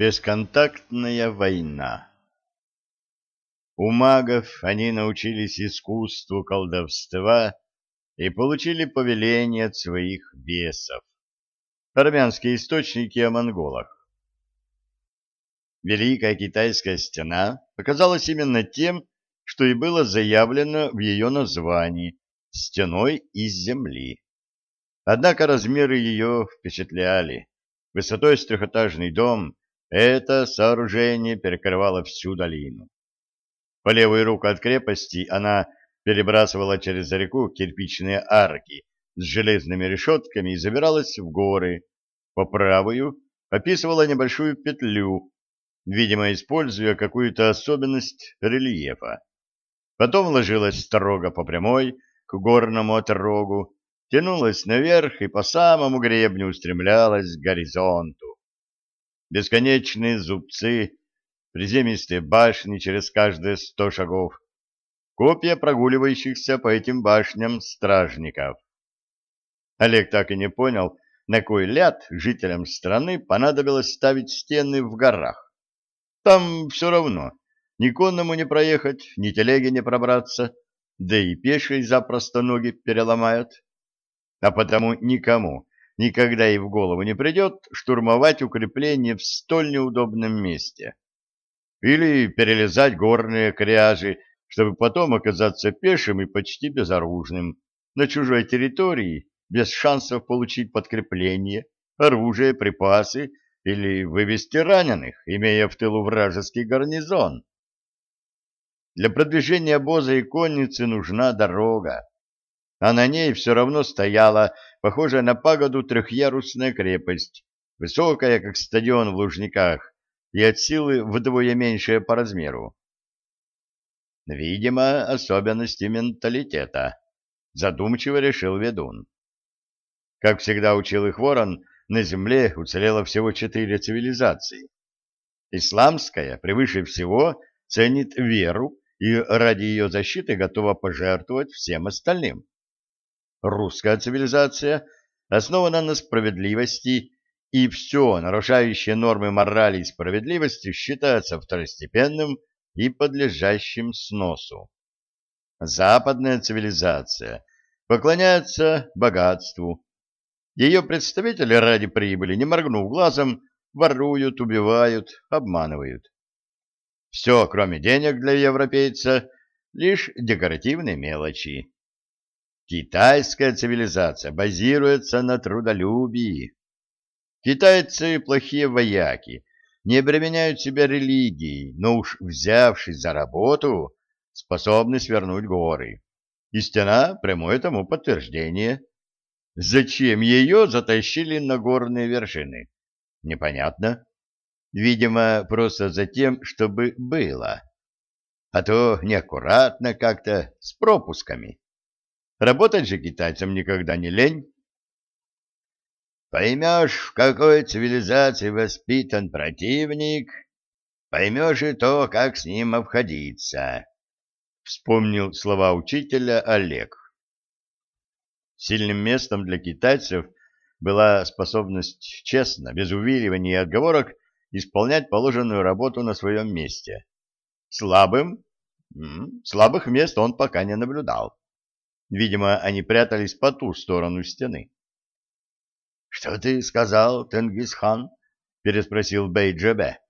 Бесконтактная война У магов они научились искусству колдовства и получили повеление от своих бесов. Армянские источники о монголах. Великая китайская стена оказалась именно тем, что и было заявлено в ее названии «стеной из земли». Однако размеры ее впечатляли. Высотой с трехэтажный дом это сооружение перекрывало всю долину. По левую руку от крепости она перебрасывала через реку кирпичные арки с железными решетками и забиралась в горы. По правую описывала небольшую петлю, видимо, используя какую-то особенность рельефа. Потом ложилась строго по прямой к горному отрогу, тянулась наверх и по самому гребню устремлялась к горизонту. Бесконечные зубцы, приземистые башни через каждые сто шагов, копия прогуливающихся по этим башням стражников. Олег так и не понял, на кой ляд жителям страны понадобилось ставить стены в горах. Там все равно ни конному не проехать, ни телеге не пробраться, да и пеший запросто ноги переломают а потому никому никогда и в голову не придет штурмовать укрепление в столь неудобном месте. Или перелезать горные кряжи, чтобы потом оказаться пешим и почти безоружным на чужой территории, без шансов получить подкрепление, оружие, припасы или вывести раненых, имея в тылу вражеский гарнизон. Для продвижения обоза и конницы нужна дорога, а на ней все равно стояла, похожая на пагоду, трехъярусная крепость, высокая, как стадион в Лужниках, и от силы вдвое меньшая по размеру. Видимо, особенности менталитета, задумчиво решил ведун. Как всегда учил их ворон, на Земле уцелело всего четыре цивилизации. Исламская, превыше всего, ценит веру и ради ее защиты готова пожертвовать всем остальным. Русская цивилизация основана на справедливости, и все, нарушающее нормы морали и справедливости, считается второстепенным и подлежащим сносу. Западная цивилизация поклоняется богатству. Ее представители ради прибыли, не моргнув глазом, воруют, убивают, обманывают. Все, кроме денег для европейца, лишь декоративные мелочи. Китайская цивилизация базируется на трудолюбии. Китайцы плохие вояки, не обременяют себя религией, но уж взявшись за работу, способны свернуть горы. И стена — прямое тому подтверждение. Зачем ее затащили на горные вершины? Непонятно. Видимо, просто за тем, чтобы было. А то неаккуратно как-то, с пропусками. Работать же китайцам никогда не лень. Поймешь, в какой цивилизации воспитан противник, поймешь и то, как с ним обходиться. Вспомнил слова учителя Олег. Сильным местом для китайцев была способность честно, без увиливаний и отговорок, исполнять положенную работу на своем месте. Слабым? Слабых мест он пока не наблюдал. Видимо, они прятались по ту сторону стены. — Что ты сказал, Тенгисхан? — переспросил Бей-Джебе.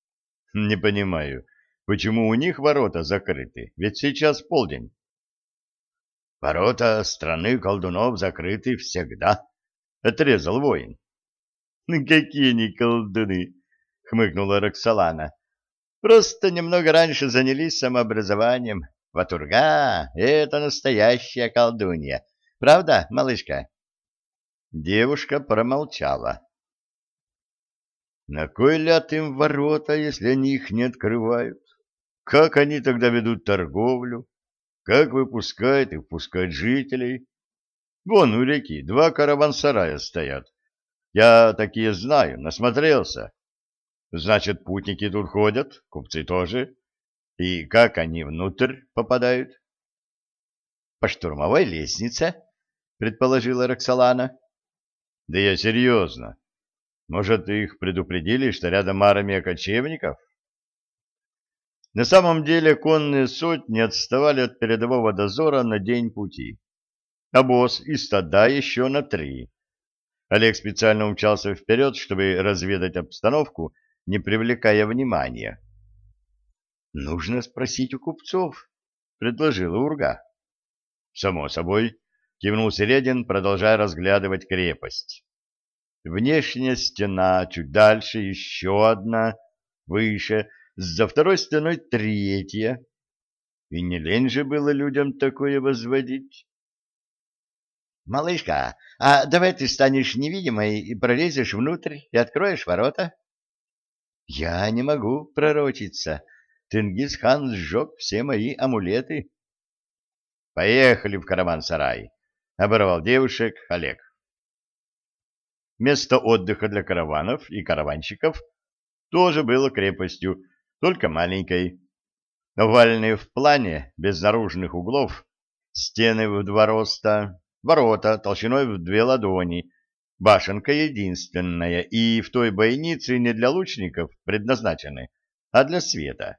— Не понимаю, почему у них ворота закрыты, ведь сейчас полдень. — Ворота страны колдунов закрыты всегда, — отрезал воин. — Какие они колдуны! — хмыкнула Роксолана. — Просто немного раньше занялись самообразованием. — Ватурга — это настоящая колдунья. Правда, малышка? Девушка промолчала. На кой ляд им ворота, если они их не открывают? Как они тогда ведут торговлю? Как выпускают и впускают жителей? Вон у реки два караван-сарая стоят. Я такие знаю, насмотрелся. Значит, путники тут ходят, купцы тоже. И как они внутрь попадают? — По штурмовой лестнице, — предположила Роксолана. — Да я серьезно. Может, их предупредили, что рядом армия кочевников? На самом деле конные сотни отставали от передового дозора на день пути. А и стада еще на три. Олег специально умчался вперед, чтобы разведать обстановку, не привлекая внимания. «Нужно спросить у купцов», — предложила Урга. «Само собой», — кивнул Середин, продолжая разглядывать крепость. Внешняя стена, чуть дальше еще одна, выше, за второй стеной третья. И не лень же было людям такое возводить. «Малышка, а давай ты станешь невидимой и пролезешь внутрь и откроешь ворота?» «Я не могу пророчиться. Тенгисхан сжег все мои амулеты». «Поехали в караван-сарай», — оборвал девушек Олег. Место отдыха для караванов и караванщиков тоже было крепостью, только маленькой. Овальные в плане, без наружных углов, стены в два роста, ворота толщиной в две ладони, башенка единственная, и в той бойнице не для лучников предназначены, а для света.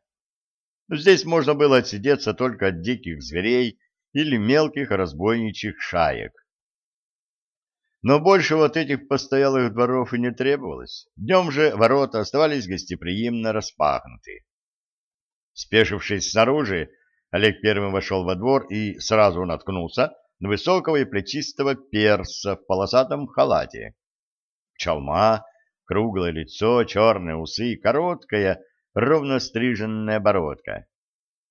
Здесь можно было отсидеться только от диких зверей или мелких разбойничьих шаек. Но больше вот этих постоялых дворов и не требовалось. Днем же ворота оставались гостеприимно распахнуты. Спешившись снаружи, Олег первым вошел во двор и сразу наткнулся на высокого и плечистого перса в полосатом халате. Чалма, круглое лицо, черные усы, короткая, ровно стриженная бородка.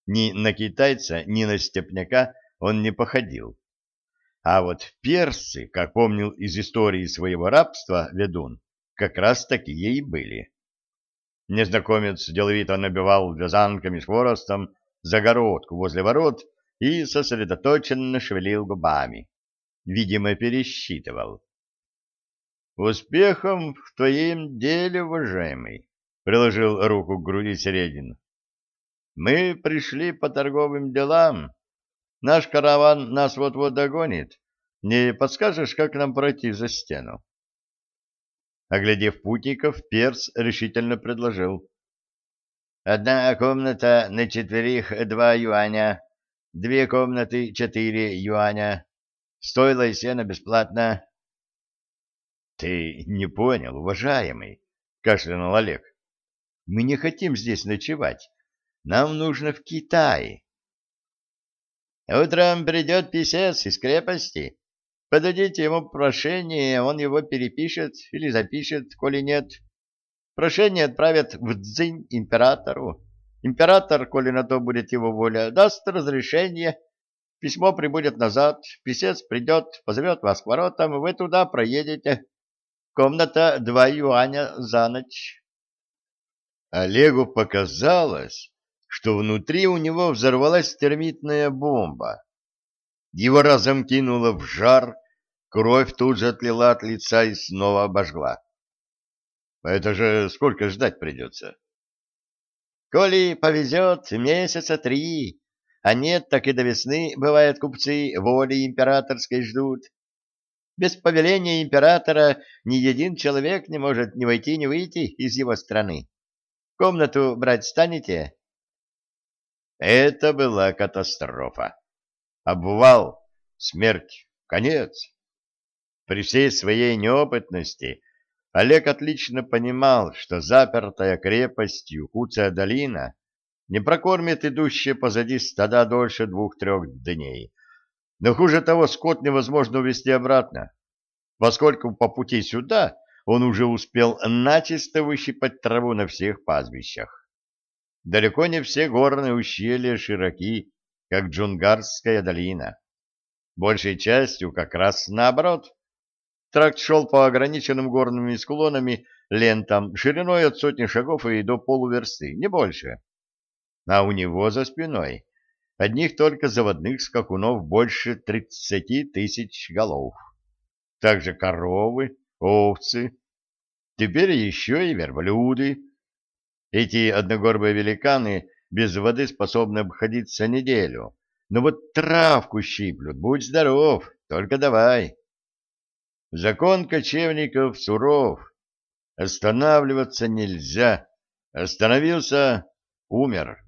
Ни на китайца, ни на степняка он не походил. А вот персы, как помнил из истории своего рабства ведун, как раз такие и были. Незнакомец деловито набивал вязанками с хворостом загородку возле ворот и сосредоточенно шевелил губами. Видимо, пересчитывал. «Успехом в твоем деле, уважаемый!» — приложил руку к груди Середин. «Мы пришли по торговым делам, Наш караван нас вот-вот догонит. Не подскажешь, как нам пройти за стену? Оглядев путников, Перс решительно предложил. Одна комната на четверых два юаня, две комнаты четыре юаня. Стоило и сено бесплатно. — Ты не понял, уважаемый, — кашлянул Олег. — Мы не хотим здесь ночевать. Нам нужно в Китай. Утром придет писец из крепости. Подадите ему прошение, он его перепишет или запишет, коли нет. Прошение отправят в Дзинь императору. Император, коли на то будет его воля, даст разрешение. Письмо прибудет назад, писец придет, позовет вас к воротам, вы туда проедете. Комната два юаня за ночь. Олегу показалось, что внутри у него взорвалась термитная бомба. Его разом кинуло в жар, кровь тут же отлила от лица и снова обожгла. Это же сколько ждать придется? Коли повезет, месяца три, а нет, так и до весны, бывает, купцы воли императорской ждут. Без повеления императора ни один человек не может ни войти, ни выйти из его страны. Комнату брать станете? Это была катастрофа. Обвал, смерть, конец. При всей своей неопытности Олег отлично понимал, что запертая крепостью Куция долина не прокормит идущие позади стада дольше двух-трех дней. Но хуже того, скот невозможно увести обратно, поскольку по пути сюда он уже успел начисто выщипать траву на всех пастбищах. Далеко не все горные ущелья широки, как Джунгарская долина. Большей частью как раз наоборот. Тракт шел по ограниченным горными склонами лентам шириной от сотни шагов и до полуверсты, не больше. А у него за спиной одних только заводных скакунов больше тридцати тысяч голов. Также коровы, овцы, теперь еще и верблюды, эти одногорбые великаны без воды способны обходиться неделю. Но вот травку щиплют, будь здоров, только давай. Закон кочевников суров. Останавливаться нельзя. Остановился — умер.